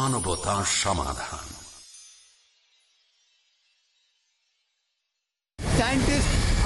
মানবতা সমাধান।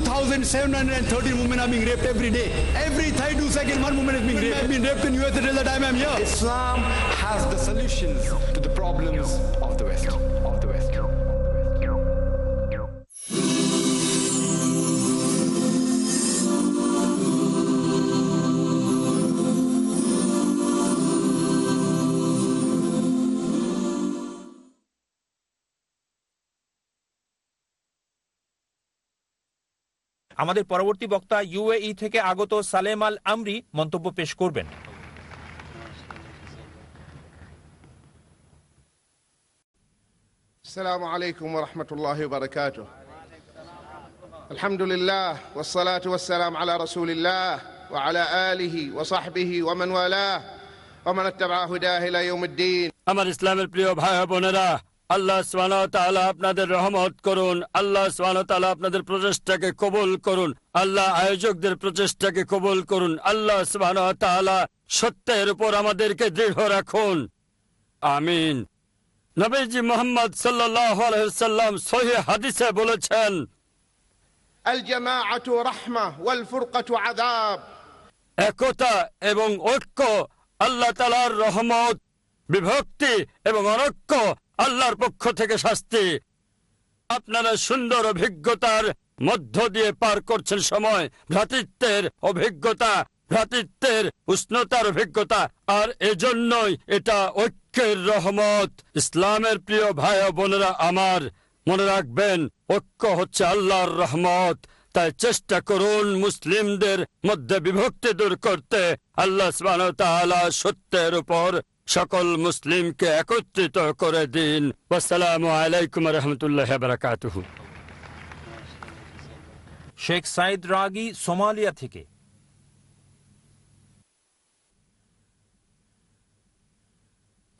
2,713 women are being raped every day. Every 32 seconds, one woman is being raped. I've been raped in US until the time I'm here. Islam has the solutions to the problems. Of the West. আমাদের পরবর্তী বক্তা UAE থেকে আগত সালেম আল আমরি মন্তব্য পেশ করবেন السلام عليكم ورحمة الله وبركاته الحمد لله والصلاة والسلام على رسول الله وعلى آله وصحبه ومن والاه ومن اتبع هداه إلى يوم الدين আমার ইসলামের প্রিয় ভাই ও বোনেরা আল্লাহ সালা আপনাদের রহমত করুন আল্লাহ সালা আপনাদের প্রচেষ্টাকে কবুল করুন আল্লাহ আয়োজকদের প্রচেষ্টাকে কবুল করুন আল্লাহ সালা সত্যের উপর আমাদেরকে দৃঢ় রাখুন। আমিন। নবীজি মোহাম্মদ সাল্লাম সহি হাদিসে বলেছেন একতা এবং ঐক্য আল্লাহ তালার রহমত বিভক্তি এবং অনৈক্য আল্লাহর পক্ষ থেকে শাস্তি। আপনারা সুন্দর অভিজ্ঞতার মধ্য দিয়ে পার করছেন সময়, ভ্রাতৃত্বের অভিজ্ঞতা, ভ্রাতৃত্বের উষ্ণতার অভিজ্ঞতা, আর এজন্যই এটা ঐক্যের রহমত। ইসলামের প্রিয় ভাই বোনেরা আমার, মনে রাখবেন, ঐক্য হচ্ছে আল্লাহর রহমত। তাই চেষ্টা করুন মুসলিমদের মধ্যে বিভক্তি দূর করতে, আল্লাহ সত্যের উপর সকল মুসলিমকে একত্রিত করে দিন। আসসালামু আলাইকুম রহমতুল্লাহ বারাকাতুহু। শেখ সাইদ রাগি সোমালিয়া থেকে।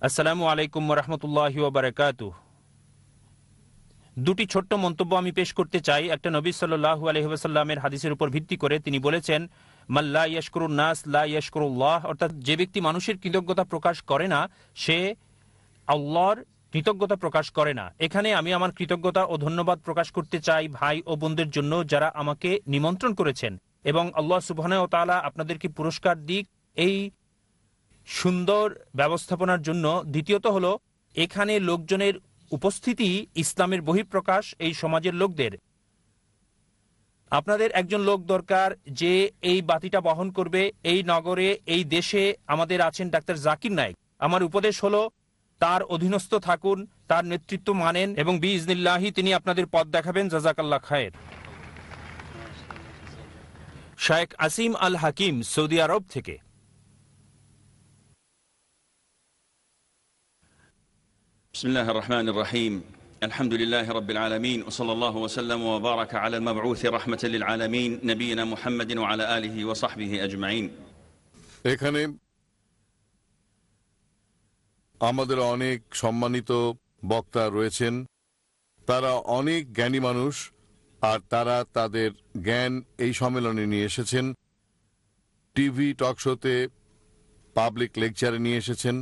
আসসালামু আলাইকুম রহমতুল্লাহ বারাকাতু দুটি ছোট্ট মন্তব্য আমি পেশ করতে চাই। একটা নবী সাল্লু আলহিহাসাল্লামের হাদিসের উপর ভিত্তি করে তিনি বলেছেন মাল্লা নাস, লা অর্থাৎ যে ব্যক্তি মানুষের কৃতজ্ঞতা প্রকাশ করে না, সে আল্লাহর কৃতজ্ঞতা প্রকাশ করে না। এখানে আমি আমার কৃতজ্ঞতা ও ধন্যবাদ প্রকাশ করতে চাই ভাই ও বোনদের জন্য যারা আমাকে নিমন্ত্রণ করেছেন। এবং আল্লাহ সুবাহ তালা আপনাদেরকে পুরস্কার দিক এই সুন্দর ব্যবস্থাপনার জন্য। দ্বিতীয়ত হলো, এখানে লোকজনের উপস্থিতি ইসলামের বহিঃপ্রকাশ, এই সমাজের লোকদের। আপনাদের একজন লোক দরকার যে এই বাতিটা বহন করবে এই নগরে এই দেশে আমাদের আছেন ডাক্তার জাকির নাইক আমার উপদেশ হলো তার অধীনস্থ থাকুন তার নেতৃত্ব মানেন এবং বিজনিল্লাহি তিনি আপনাদের পথ দেখাবেন জাজাকাল্লাহ খায়ের শায়েখ আসিম আল হাকিম সৌদি আরব থেকে بسم الله الرحمن الرحيم الحمد لله رب العالمين وصلى الله وسلم وبارك على المبعوث رحمة للعالمين نبينا محمد وعلى آله وصحبه أجمعين এখানে আমাদের অনেক সম্মানিত বক্তা রয়েছেন তারা অনেক জ্ঞানী মানুষ আর তারা তাদের জ্ঞান এই সম্মেলনে নিয়ে এসেছেন টিভি টক শোতে পাবলিক লেকচারে নিয়ে এসেছেন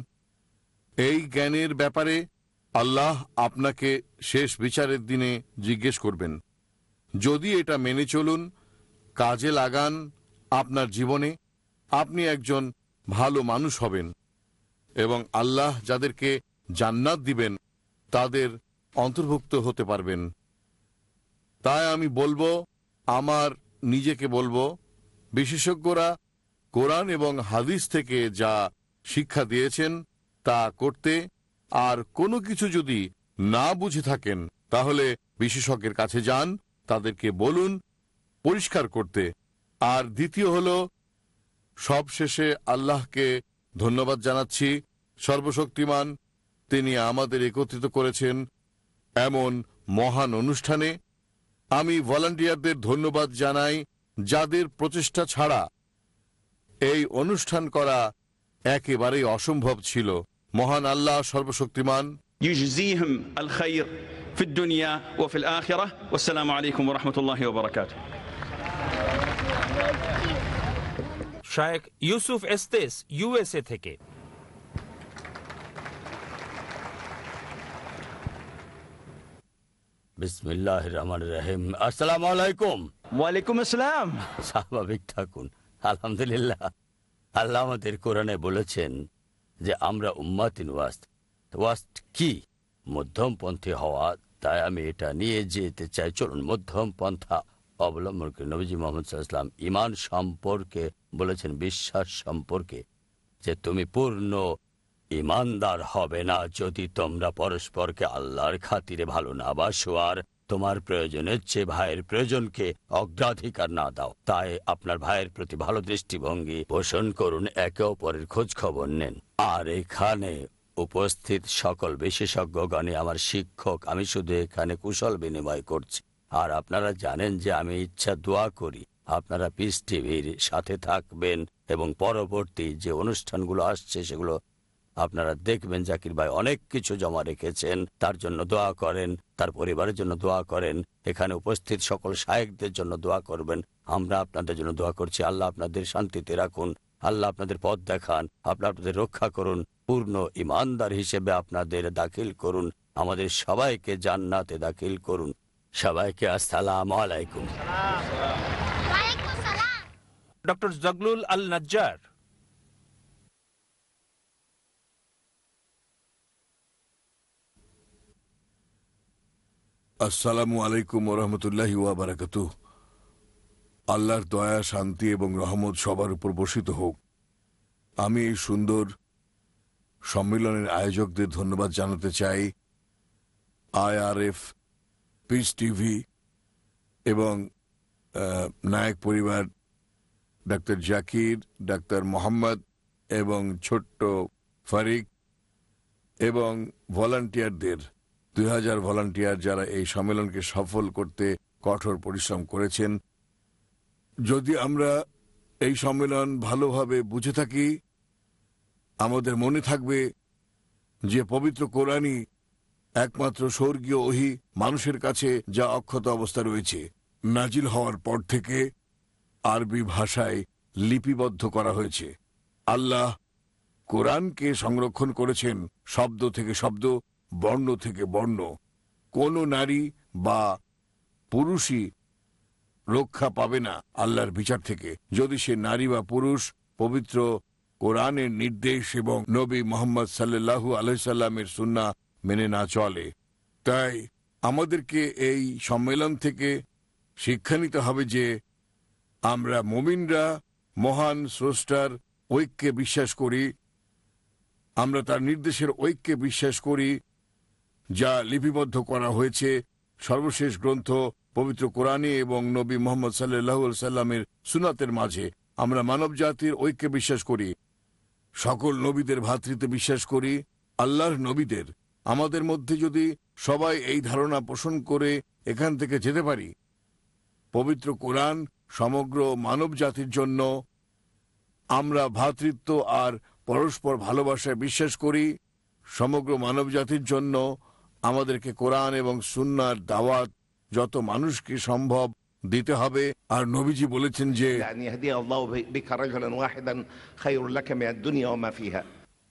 এই জ্ঞানের ব্যাপারে আল্লাহ আপনাকে শেষ বিচারের দিনে জিজ্ঞেস করবেন, যদি এটা মেনে চলুন, কাজে লাগান আপনার জীবনে, আপনি একজন ভালো মানুষ হবেন এবং আল্লাহ যাদেরকে জান্নাত দিবেন, তাদের অন্তর্ভুক্ত হতে পারবেন। তাই আমি বলব, আমার নিজেকে বলব, বিশেষজ্ঞরা কোরআন এবং হাদিস থেকে যা শিক্ষা দিয়েছেন তা করতে আর কোনো কিছু যদি না বুঝে থাকেন, তাহলে বিশেষজ্ঞের কাছে যান, তাদেরকে বলুন, পরিষ্কার করতে। আর দ্বিতীয় হল, সবশেষে আল্লাহকে ধন্যবাদ জানাচ্ছি। সর্বশক্তিমান, তিনি আমাদের একত্রিত করেছেন এমন মহান অনুষ্ঠানে। আমি ভলান্টিয়ারদের ধন্যবাদ জানাই, যাদের প্রচেষ্টা ছাড়া এই অনুষ্ঠান করা একেবারেই অসম্ভব ছিল। মহান আল্লাহ সর্বশক্তিমান يجزيهم الخير في الدنيا وفي الآخرة والسلام عليكم ورحمة الله وبركاته শায়েখ ইউসুফ এস্তেস ইউএসএ থেকে বিসমিল্লাহ রহমান রহিম আসসালামু আলাইকুম ওয়ালাইকুম আসসালাম স্বাভাবিক থাকুন আলহামদুলিল্লাহ আল্লাহ আমাদের কোরআনে বলেছেন যে আমরা উম্মাতিন ওয়াস্ত। ওয়াস্ত কি? মধ্যমপন্থী হওয়া, তাই আমি এটা নিয়ে যেতে চাই। চলুন মধ্যম পন্থা অবলম্বন করে। নবীজি মোহাম্মদ সাল্লাম ইমান সম্পর্কে বলেছেন, বিশ্বাস সম্পর্কে, যে তুমি পূর্ণ ইমানদার হবে না যদি তোমরা পরস্পরকে আল্লাহর খাতিরে ভালো না বাসো। আর তোমার প্রয়োজনের চেয়ে ভাইয়ের প্রয়োজনকে অগ্রাধিকার না দাও। তাই আপনার ভাইয়ের প্রতি ভালো দৃষ্টিভঙ্গি পোষণ করুন, একে অপরের খোঁজ খবর নেন। আর এখানে উপস্থিত সকল বিশেষজ্ঞগণে আমার শিক্ষক, আমি শুধু এখানে কুশল বিনিময় করছি। আর আপনারা জানেন যে আমি ইচ্ছা দোয়া করি, আপনারা পিস টিভির সাথে থাকবেন এবং পরবর্তী যে অনুষ্ঠানগুলো আসছে সেগুলো আপনারা দেখবেন জাকির ভাই অনেক কিছু জমা রেখেছেন তার জন্য দোয়া করেন তার পরিবারের জন্য দোয়া করেন এখানে উপস্থিত সকল শায়েকদের জন্য দোয়া করবেন। আমরা আপনাদের জন্য দোয়া করছি আল্লাহ আপনাদের শান্তিতে রাখুন আল্লাহ আপনাদের পথ দেখান আপনার আপনাদের রক্ষা করুন পূর্ণ ইমানদার হিসেবে আপনাদের দাখিল করুন আমাদের সবাইকে জান্নাতে দাখিল করুন। সবাইকে আসসালাম আলাইকুম। ডক্টর জগলুল আল নাজ্জার আসসালামু আলাইকুম ওরহমতুল্লাহি ওয়াবারাকাত আল্লাহর দয়া, শান্তি এবং রহমত সবার উপর বসিত হোক। আমি এই সুন্দর সম্মেলনের আয়োজকদের ধন্যবাদ জানাতে চাই আইআরএফ, পিস টিভি এবং নায়ক পরিবার ডাক্তার জাকির, ডাক্তার মোহাম্মদ এবং ছোট্ট ফারিক এবং ভলান্টিয়ারদের দুই হাজার ভলান্টিয়ার যারা এই সম্মেলনকে সফল করতে কঠোর পরিশ্রম করেছেন, যদি আমরা এই সম্মেলন ভালোভাবে বুঝে থাকি, আমাদের মনে থাকবে যে পবিত্র কোরআনই একমাত্র স্বর্গীয় ওহি মানুষের কাছে যা অক্ষত অবস্থা রয়েছে। নাজিল হওয়ার পর থেকে আরবি ভাষায় লিপিবদ্ধ করা হয়েছে। আল্লাহ কোরআনকে সংরক্ষণ করেছেন শব্দ থেকে শব্দ বর্ণ থেকে বর্ণ। কোন নারী বা পুরুষই রক্ষা পাবে না আল্লাহর বিচার থেকে। যদি সে নারী বা পুরুষ, পবিত্র কোরআনের নির্দেশ এবং নবী মোহাম্মদ সাল্লাল্লাহু আলহামের সুন্না মেনে না চলে, তাই আমাদেরকে এই সম্মেলন থেকে শিক্ষা নিতে হবে যে আমরা মুমিনরা মহান স্রষ্টার ঐক্যে বিশ্বাস করি, আমরা তার নির্দেশের ঐক্যে বিশ্বাস করি যা লিপিবদ্ধ করা হয়েছে সর্বশেষ গ্রন্থ পবিত্র কোরআনে এবং নবী মোহাম্মদ সাল্লাহ সাল্লামের সুনাতের মাঝে। আমরা মানব জাতির ঐক্যে বিশ্বাস করি। সকল নবীদের ভাতৃত্বে বিশ্বাস করি, আল্লাহর নবীদের। আমাদের মধ্যে যদি সবাই এই ধারণা পোষণ করে এখান থেকে যেতে পারি, পবিত্র কোরআন সমগ্র মানব জাতির জন্য আমরা ভ্রাতৃত্ব আর পরস্পর ভালোবাসায় বিশ্বাস করি, সমগ্র মানব জাতির জন্য আমাদেরকে কোরআন এবং সুন্নার দাওয়াত যত মানুষকে সম্ভব দিতে হবে। আর নবীজি বলেছেন যে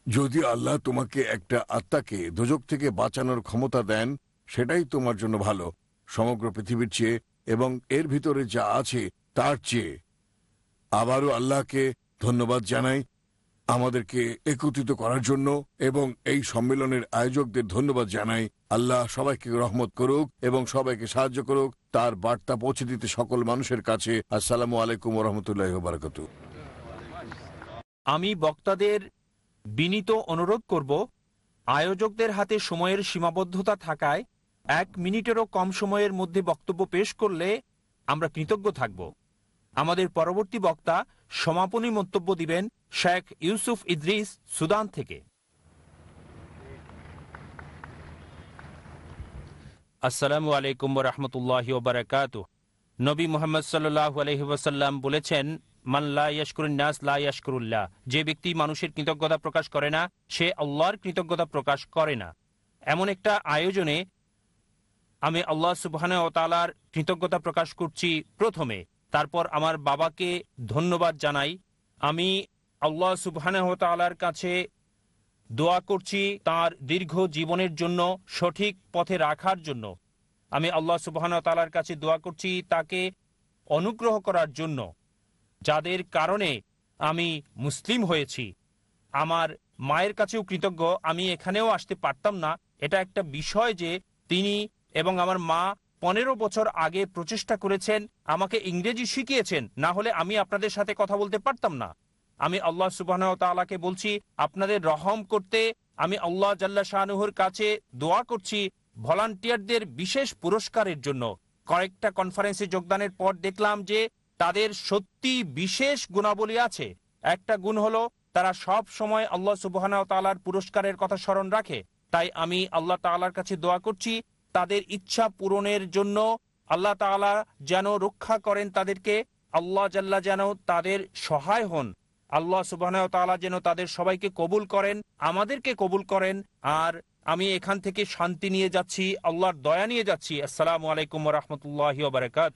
যদি আল্লাহ তোমাকে একটা আত্মাকে দুজক থেকে বাঁচানোর ক্ষমতা দেন সেটাই তোমার জন্য ভালো। সমগ্র পৃথিবীর চেয়ে এবং এর ভিতরে যা আছে তার চেয়ে। আবারও আল্লাহকে ধন্যবাদ জানাই। আমাদেরকে একত্রিত করার জন্য এবং এই সম্মেলনের আয়োজকদের ধন্যবাদ জানাই। আল্লাহ সবাইকে রহমত করুক এবং সবাইকে সাহায্য করুক। তার বার্তা পৌঁছে দিতে সকল মানুষের কাছে আসসালামু আলাইকুম রহমতুল্লাহ বারকাত আমি বক্তাদের বিনীত অনুরোধ করব, আয়োজকদের হাতে সময়ের সীমাবদ্ধতা থাকায় এক মিনিটেরও কম সময়ের মধ্যে বক্তব্য পেশ করলে আমরা কৃতজ্ঞ থাকব। আমাদের পরবর্তী বক্তা সমাপনী মন্তব্য দিবেন শেখ ইউসুফ ইদ্রিস, সুদান থেকে। আসসালামু আলাইকুম রহমতুল্লাহ নবী মোহাম্মদ সাল্লাহ বলেছেন মাল্লা ইয়াসকুরুন্নাস লা যে ব্যক্তি মানুষের কৃতজ্ঞতা প্রকাশ করে না, সে আল্লাহর কৃতজ্ঞতা প্রকাশ করে না। এমন একটা আয়োজনে আমি আল্লাহ সুবহান ও তালার কৃতজ্ঞতা প্রকাশ করছি প্রথমে। তারপর আমার বাবাকে ধন্যবাদ জানাই। আমি আল্লাহ তালার কাছে দোয়া করছি তার দীর্ঘ জীবনের জন্য, সঠিক পথে রাখার জন্য। আমি আল্লাহ সুবহান তালার কাছে দোয়া করছি তাকে অনুগ্রহ করার জন্য, যাদের কারণে আমি মুসলিম হয়েছি। আমার মায়ের কাছেও কৃতজ্ঞ, আমি এখানেও আসতে পারতাম না। এটা একটা বিষয় যে তিনি এবং আমার মা পনেরো বছর আগে প্রচেষ্টা করেছেন, আমাকে ইংরেজি শিখিয়েছেন, না হলে আমি আপনাদের সাথে কথা বলতে পারতাম না। আমি আল্লাহ সুবাহ তালাকে বলছি, আপনাদের রহম করতে আমি আল্লাহ জাল্লা শাহনুহর কাছে দোয়া করছি ভলান্টিয়ারদের বিশেষ পুরস্কারের জন্য। কয়েকটা কনফারেন্সে যোগদানের পর দেখলাম যে তাদের সত্যি বিশেষ গুণাবলী আছে। একটা গুণ হলো, তারা সব সময় আল্লাহ সুবাহ তালার পুরস্কারের কথা স্মরণ রাখে। তাই আমি আল্লাহ তালার কাছে দোয়া করছি তাদের ইচ্ছা পূরণের জন্য আল্লাহ তালা যেন রক্ষা করেন তাদেরকে, আল্লাহ জাল্লা যেন তাদের সহায় হন। আল্লাহ সুবাহ তালা যেন তাদের সবাইকে কবুল করেন, আমাদেরকে কবুল করেন। আর আমি এখান থেকে শান্তি নিয়ে যাচ্ছি, আল্লাহর দয়া নিয়ে যাচ্ছি। আসসালামু আলাইকুম রহমতুল্লাহ বারকাত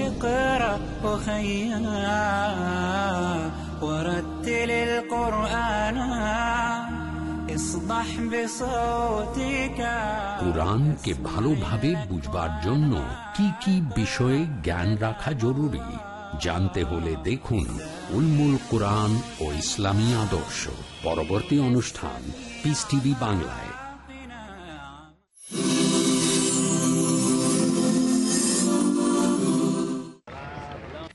اقرأ وخيا ورتل القرآن اصدح بصوتك কোরআনকে ভালোভাবে বুঝবার জন্য কি কি বিষয়ে জ্ঞান রাখা জরুরি জানতে হলে দেখুন উলমুল কোরআন ও ইসলামী আদর্শ পরবর্তী অনুষ্ঠান পিস টিভি বাংলায়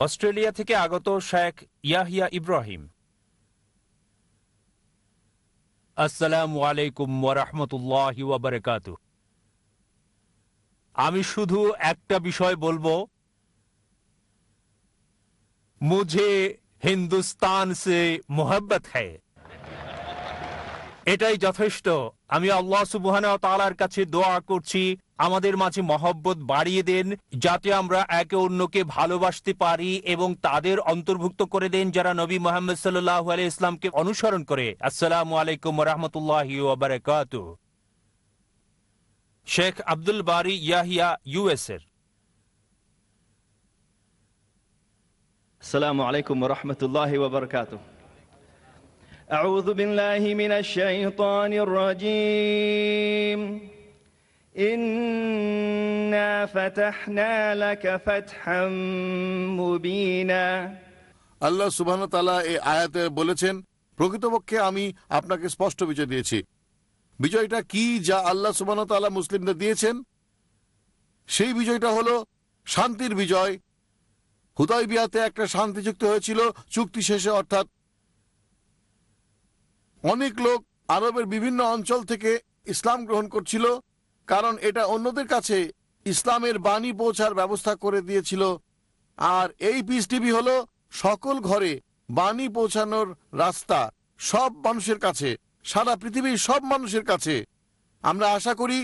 অস্ট্রেলিয়া থেকে আগত শেখ ইয়াহিয়া ইব্রাহিম। আসসালামু আলাইকুম ওরহমতুল্লাহ ওয়াবারকাত আমি শুধু একটা বিষয় বলব। মুঝে হিন্দুস্তান সে মোহব্বত হ্যায়। এটাই যথেষ্ট। আমি আল্লাহ সুবহানা তালার কাছে দোয়া করছি, আমাদের মাঝে মহব্বত বাড়িয়ে দেন, যাতে আমরা একে অন্যকে ভালোবাসতে পারি এবং তাদের অন্তর্ভুক্ত করে দেন যারা নবী মোহাম্মদ সাল্লাহ আলি ইসলামকে অনুসরণ করে। আসসালাম আলাইকুম রহমতুল্লাহ ওবরাকাত Sheikh Abdul Bari Yahya US এর। আসসালামু আলাইকুম রহমতুল্লাহ ওবরকাত أعوذ بالله من الشيطان الرجيم إنا فتحنا لك فتحا مبينا আল্লাহ সুবাহ তালা এই আয়াতে বলেছেন প্রকৃতপক্ষে আমি আপনাকে স্পষ্ট বিজয় দিয়েছি বিজয়টা কি যা আল্লাহ সুবাহ তালা মুসলিমদের দিয়েছেন সেই বিজয়টা হলো শান্তির বিজয় হুদাই বিয়াতে একটা শান্তি চুক্তি হয়েছিল চুক্তি শেষে অর্থাৎ অনেক লোক আরবের বিভিন্ন অঞ্চল থেকে ইসলাম গ্রহণ করছিল, কারণ এটা অন্যদের কাছে ইসলামের বাণী পৌঁছার ব্যবস্থা করে দিয়েছিল। আর এই পিস টিভি হলো সকল ঘরে বাণী পৌঁছানোর রাস্তা, সব মানুষের কাছে, সারা পৃথিবীর সব মানুষের কাছে। আমরা আশা করি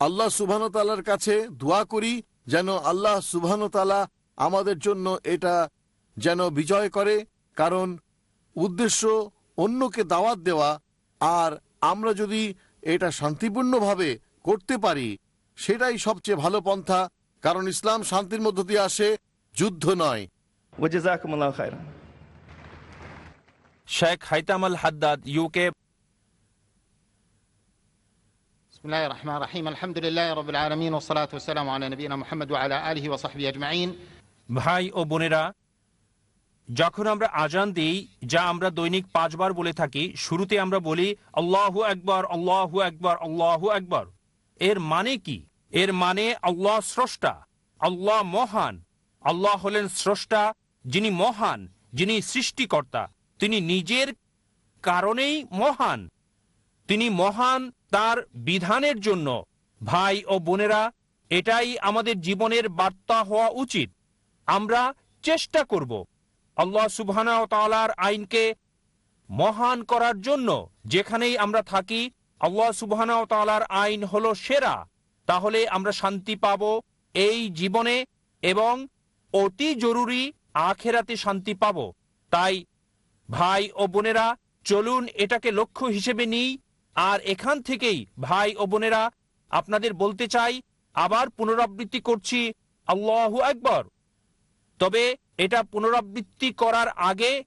আল্লাহ সুবহানতালার কাছে দোয়া করি যেন আল্লাহ সুবহানতালা আমাদের জন্য এটা যেন বিজয় করে, কারণ উদ্দেশ্য অন্যকে দাওয়াত দেওয়া আর আমরা যদি এটা শান্তিপূর্ণভাবে করতে পারি সেটাই সবচেয়ে ভালো পন্থা কারণ ইসলাম শান্তির মধ্য দিয়ে আসে যুদ্ধ নয় وجزاكم الله خيرا শেখ হাইতাম আল হাদ্দাদ ইউকে بسم الله الرحمن الرحيم الحمد لله رب العالمين والصلاة والسلام على نبينا محمد وعلى آله وصحبه أجمعين ভাই ও বোনেরা যখন আমরা আজান দিই, যা আমরা দৈনিক পাঁচবার বলে থাকি, শুরুতে আমরা বলি, আল্লাহু একবার আল্লাহু একবার আল্লাহু একবার এর মানে কি? এর মানে আল্লাহ স্রষ্টা, আল্লাহ মহান। আল্লাহ হলেন স্রষ্টা, যিনি মহান, যিনি সৃষ্টিকর্তা। তিনি নিজের কারণেই মহান। তিনি মহান তার বিধানের জন্য। ভাই ও বোনেরা, এটাই আমাদের জীবনের বার্তা হওয়া উচিত। আমরা চেষ্টা করব। আল্লাহ সুবহানা তালার আইনকে মহান করার জন্য যেখানেই আমরা থাকি, আল্লাহ সুবহানা তালার আইন হলো সেরা। তাহলে আমরা শান্তি পাব এই জীবনে এবং অতি জরুরি আখেরাতে শান্তি পাব। তাই ভাই ও বোনেরা, চলুন এটাকে লক্ষ্য হিসেবে নিই। আর এখান থেকেই ভাই ও বোনেরা, আপনাদের বলতে চাই, আবার পুনরাবৃত্তি করছি, আল্লাহু একবার তবে এটা পুনরাবৃত্তি করার আগে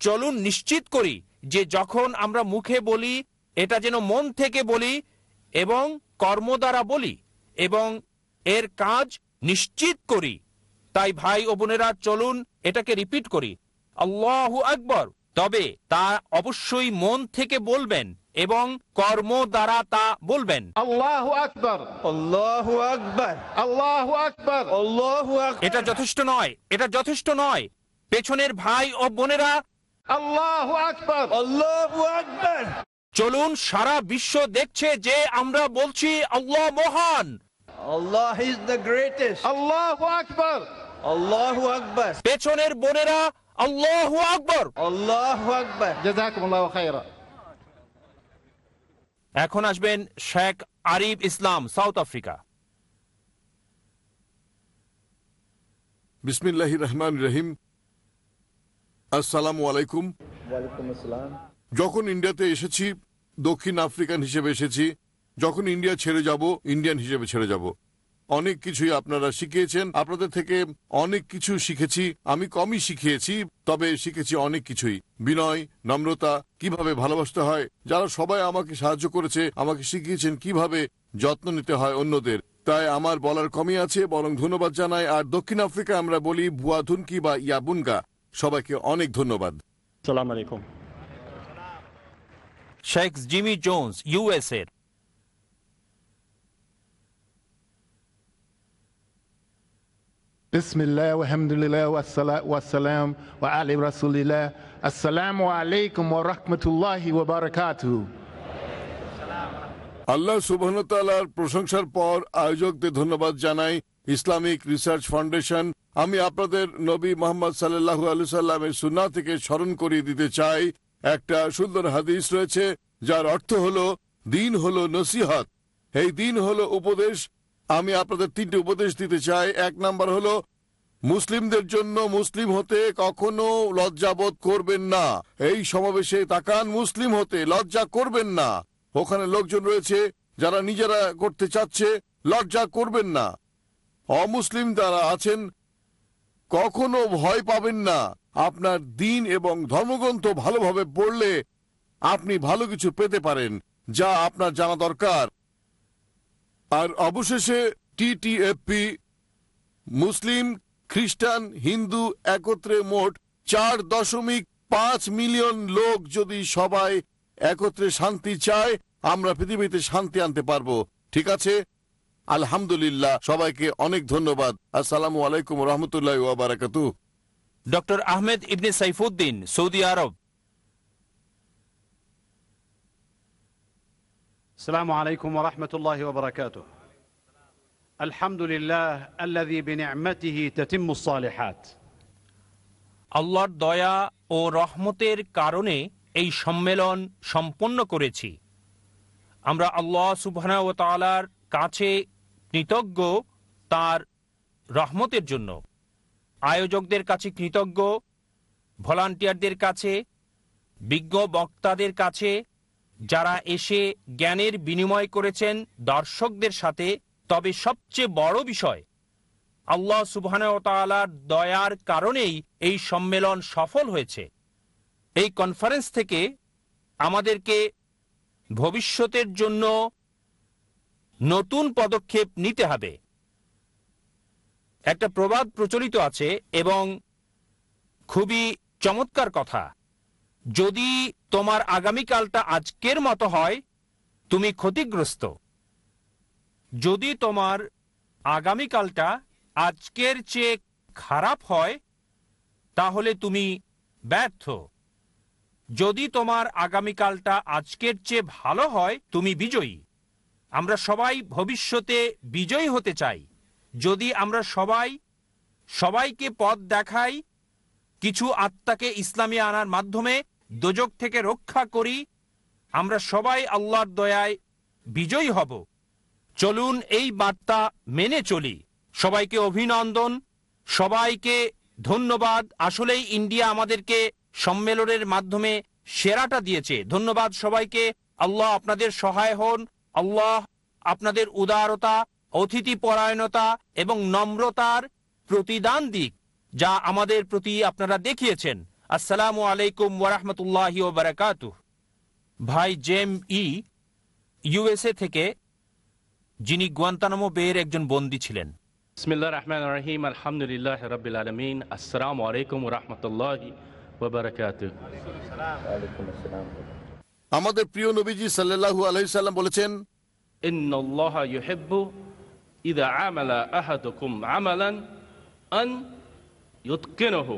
চলুন নিশ্চিত করি যে যখন আমরা মুখে বলি, এটা যেন মন থেকে বলি এবং কর্ম দ্বারা বলি এবং এর কাজ নিশ্চিত করি। তাই ভাই ও বোনেরা, চলুন এটাকে রিপিট করি। আল্লাহু আকবর। তবে তা অবশ্যই মন থেকে বলবেন। এবং কর্ম দ্বারা তা বলবেন আল্লাহ আকবর আল্লাহ আকবর আল্লাহ আকবর আল্লাহ এটা যথেষ্ট নয় এটা যথেষ্ট নয় পেছনের ভাই ও বোনেরা আল্লাহ আল্লাহ আকবর চলুন সারা বিশ্ব দেখছে যে আমরা বলছি আল্লাহ মহান আল্লাহ ইজ দ্য গ্রেটেস্ট আল্লাহ আকবর আল্লাহ আকবর পেছনের বোনেরা আল্লাহ আকবর আল্লাহ আকবর জাযাকুমুল্লাহু খাইরা এখন আসবেন Sheikh Arif Islam South Africa. বিসমিল্লাহ রহমান রহিম। আসসালামু আলাইকুম। আসসালাম। যখন ইন্ডিয়াতে এসেছি দক্ষিণ আফ্রিকান হিসেবে এসেছি যখন ইন্ডিয়া ছেড়ে যাব ইন্ডিয়ান হিসেবে ছেড়ে যাব। অনেক কিছুই আপনারা শিখিয়েছেন। আপনাদের থেকে অনেক কিছু শিখেছি। আমি কমই শিখিয়েছি, তবে শিখেছি অনেক কিছুই। বিনয়, নম্রতা, কীভাবে ভালোবাসতে হয়, যারা সবাই আমাকে সাহায্য করেছে, আমাকে শিখিয়েছেন কীভাবে যত্ন নিতে হয় অন্যদের। তাই আমার বলার কমই আছে, বরং ধন্যবাদ জানাই। আর দক্ষিণ আফ্রিকা আমরা বলি বুয়া ধুনকি বা ইয়াবুনগা সবাইকে অনেক ধন্যবাদ। সালাম আলাইকুম। শেখ জিমি জোন্স ইউএস বিসমিল্লাহ আলহামদুলিল্লাহ ওয়াসালাম ও আলী রাসুলিল্লাহ আসসালামু আলাইকুম ও রহমতুল্লাহি ওবরাকাতু আল্লাহ সুবহানতালার প্রশংসার পর আয়োজকদের ধন্যবাদ জানাই ইসলামিক রিসার্চ ফাউন্ডেশন। আমি আপনাদের নবী মোহাম্মদ সাল্লাহু আলু সাল্লামের সুন্না থেকে স্মরণ করিয়ে দিতে চাই। একটা সুন্দর হাদিস রয়েছে, যার অর্থ হল, দিন হল নসিহত। এই দিন হল উপদেশ আমি আপনাদের তিনটি উপদেশ দিতে চাই। এক নাম্বার হলো, মুসলিমদের জন্য মুসলিম হতে কখনো লজ্জাবোধ করবেন না। এই সমাবেশে তাকান, মুসলিম হতে লজ্জা করবেন না। ওখানে লোকজন রয়েছে, যারা নিজেরা করতে চাচ্ছে, লজ্জা করবেন না। অমুসলিম যারা আছেন, কখনো ভয় পাবেন না। আপনার দিন এবং ধর্মগ্রন্থ ভালোভাবে পড়লে আপনি ভালো কিছু পেতে পারেন, যা আপনার জানা দরকার। আর অবশেষে টিটিএফপি মুসলিম, খ্রিস্টান, হিন্দু একত্রে মোট চার দশমিক পাঁচ মিলিয়ন লোক যদি সবাই একত্রে শান্তি চায়, আমরা পৃথিবীতে শান্তি আনতে পারব। ঠিক আছে? আলহামদুলিল্লাহ, সবাইকে অনেক ধন্যবাদ। আসসালামু আলাইকুম রহমতুল্লাহ ডক্টর আহমেদ ইবনে সাইফুদ্দিন, সৌদি আরব। السلام عليكم ورحمة الله وبركاته الحمد لله الذي بنعمته تتم الصالحات আল্লাহর দয়া ও রহমতের কারণে এই সম্মেলন সম্পন্ন করেছি আমরা আল্লাহ সুবহানা ও তালার কাছে কৃতজ্ঞ তার রহমতের জন্য আয়োজকদের কাছে কৃতজ্ঞ ভলান্টিয়ারদের কাছে বিজ্ঞ বক্তাদের কাছে যারা এসে জ্ঞানের বিনিময় করেছেন দর্শকদের সাথে, তবে সবচেয়ে বড় বিষয়, আল্লাহ সুবহানার দয়ার কারণেই এই সম্মেলন সফল হয়েছে। এই কনফারেন্স থেকে আমাদেরকে ভবিষ্যতের জন্য নতুন পদক্ষেপ নিতে হবে। একটা প্রবাদ প্রচলিত আছে এবং খুবই চমৎকার কথা। যদি তোমার আগামীকালটা আজকের মতো হয়, তুমি ক্ষতিগ্রস্ত। যদি তোমার আগামীকালটা আজকের চেয়ে খারাপ হয়, তাহলে তুমি ব্যর্থ। যদি তোমার আগামীকালটা আজকের চেয়ে ভালো হয়, তুমি বিজয়ী। আমরা সবাই ভবিষ্যতে বিজয়ী হতে চাই। যদি আমরা সবাই সবাইকে পথ দেখাই, কিছু আত্মাকে ইসলামী আনার মাধ্যমে দোজক থেকে রক্ষা করি, আমরা সবাই আল্লাহর দয়ায় বিজয়ী হব। চলুন এই বার্তা মেনে চলি। সবাইকে অভিনন্দন। সবাইকে ধন্যবাদ। আসলেই ইন্ডিয়া আমাদেরকে সম্মেলনের মাধ্যমে সেরাটা দিয়েছে। ধন্যবাদ সবাইকে। আল্লাহ আপনাদের সহায় হন। আল্লাহ আপনাদের উদারতা, অতিথি পরায়ণতা এবং নম্রতার প্রতিদান দিক, যা আমাদের প্রতি আপনারা দেখিয়েছেন। আসসালামু আলাইকুম ওরহমতুল্লাহ বারাকাতু ভাই জেম ই ইউএসএ থেকে যিনি গুয়ান্তানামো বেয়ের একজন বন্দী ছিলেন। বিসমিল্লাহ রহমান রহিম আলহামদুলিল্লাহ রবিল আলমিন আসসালামু আলাইকুম রহমতুল্লাহ ওবরাকাতু আমাদের প্রিয় নবীজি সাল্লাল্লাহু আলাইহি সাল্লাম বলেছেন ইন্নাল্লাহ ইউহিব্বু ইদা আমালা আহাদুকুম আমালান আন ইউতকিনহু।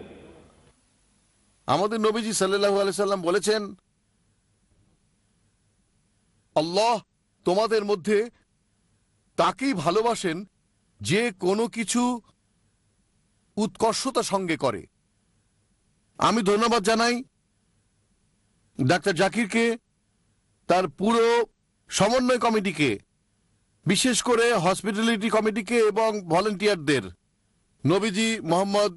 আমাদের নবীজি সাল্লাল্লাহু আলাইহি সাল্লাম বলেছেন, আল্লাহ তোমাদের মধ্যে তাকেই ভালোবাসেন যে কোনো কিছু উৎকর্ষতা সঙ্গে করে। আমি ধন্যবাদ জানাই ডাক্তার জাকিরকে, তার পুরো সমন্বয় কমিটিকে, বিশেষ করে হসপিটালিটি কমিটিকে এবং ভলেন্টিয়ারদের, নবীজি মোহাম্মদ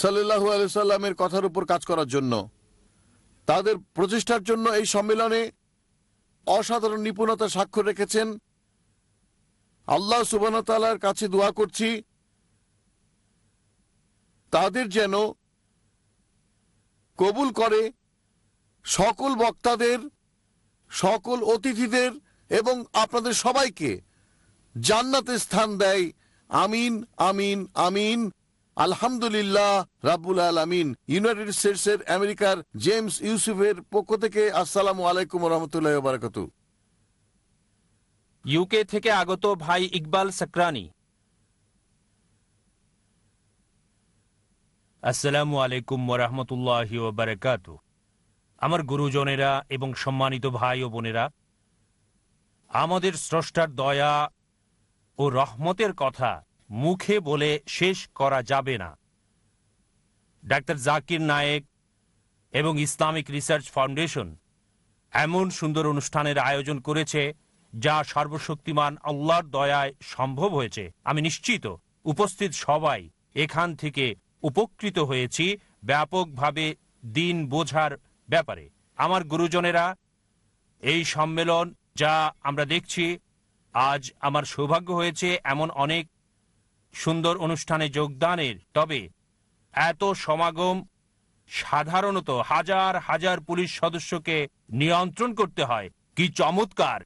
সাল্লু আলসালামের কথার উপর কাজ করার জন্য। তাদের প্রচেষ্টার জন্য এই সম্মেলনে অসাধারণ নিপুণতা স্বাক্ষর রেখেছেন। আল্লাহ সুবান তালার কাছে দোয়া করছি, তাদের যেন কবুল করে সকল বক্তাদের, সকল অতিথিদের এবং আপনাদের সবাইকে জান্নাতে স্থান দেয়। আমিন আমিন আমিন। আলহামদুলিল্লাহ রাবুল আলামিন। ইউনাইটেড স্টেটসের আমেরিকার জেমস ইউসুফের পক্ষ থেকে আসসালামু আলাইকুম রহমতুল্লাহ বারাকাতু। ইউকে থেকে আগত ভাই ইকবাল সাকরানি। আসসালামু আলাইকুম ওরহমতুল্লাহ বারাকাতু। আমার গুরুজনেরা এবং সম্মানিত ভাই ও বোনেরা, আমাদের স্রষ্টার দয়া ও রহমতের কথা মুখে বলে শেষ করা যাবে না। ডাক্তার জাকির নায়েক এবং ইসলামিক রিসার্চ ফাউন্ডেশন এমন সুন্দর অনুষ্ঠানের আয়োজন করেছে যা সর্বশক্তিমান আল্লাহর দয়ায় সম্ভব হয়েছে। আমি নিশ্চিত উপস্থিত সবাই এখান থেকে উপকৃত হয়েছি ব্যাপকভাবে দিন বোঝার ব্যাপারে। আমার গুরুজনেরা, এই সম্মেলন যা আমরা দেখছি, আজ আমার সৌভাগ্য হয়েছে এমন অনেক সুন্দর অনুষ্ঠানে যোগদানের, তবে এত সমাগম সাধারণত হাজার হাজার পুলিশ সদস্যকে নিয়ন্ত্রণ করতে হয়। কি চমৎকার!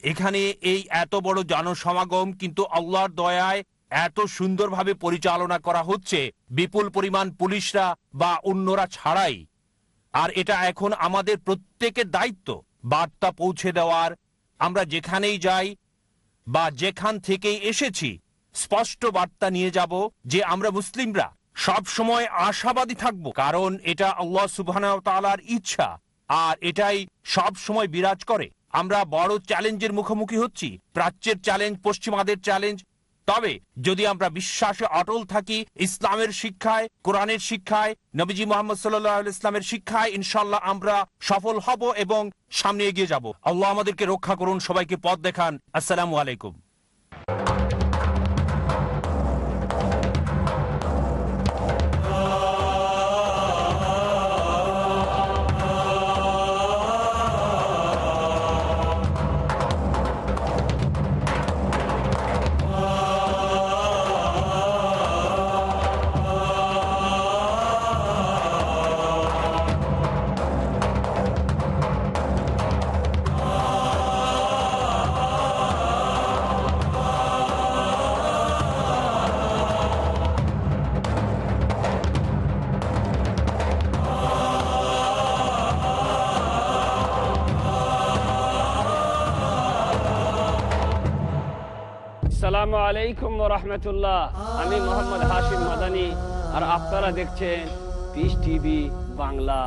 এখানে এই এত বড় জনসমাগম কিন্তু আল্লাহর দয়ায় এত সুন্দরভাবে পরিচালনা করা হচ্ছে, বিপুল পরিমাণ পুলিশরা বা অন্যরা ছাড়াই। আর এটা এখন আমাদের প্রত্যেকের দায়িত্ব। বার্তা পৌঁছে দেওয়ার, আমরা যেখানেই যাই বা যেখান থেকেই এসেছি স্পষ্ট বার্তা নিয়ে যাব যে আমরা মুসলিমরা সব সময় আশাবাদী থাকব। কারণ এটা আল্লাহ সুবহান তালার ইচ্ছা, আর এটাই সব সময় বিরাজ করে। আমরা বড় চ্যালেঞ্জের মুখোমুখি হচ্ছি, প্রাচ্যের চ্যালেঞ্জ, পশ্চিমাদের চ্যালেঞ্জ। তবে যদি আমরা বিশ্বাসে অটল থাকি ইসলামের শিক্ষায়, কোরআনের শিক্ষায়, নবীজি মোহাম্মদ সাল্লাহ ইসলামের শিক্ষায় ইনশাল্লাহ আমরা সফল হব এবং সামনে এগিয়ে যাব। আল্লাহ আমাদেরকে রক্ষা করুন, সবাইকে পথ দেখান। আসসালামু আলাইকুম। সালামু আলাইকুম রহমতুল্লাহ। আমি মোহাম্মদ হাশিম মাদানি আর আপনারা দেখছেন পিস টিভি বাংলা।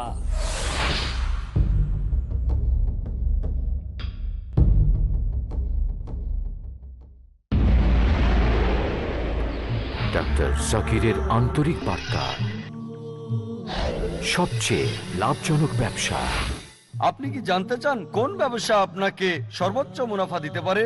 ডাক্তার জাকিরের আন্তরিক বার্তা। সবচেয়ে লাভজনক ব্যবসা। আপনি কি জানতে চান কোন ব্যবসা আপনাকে সর্বোচ্চ মুনাফা দিতে পারে?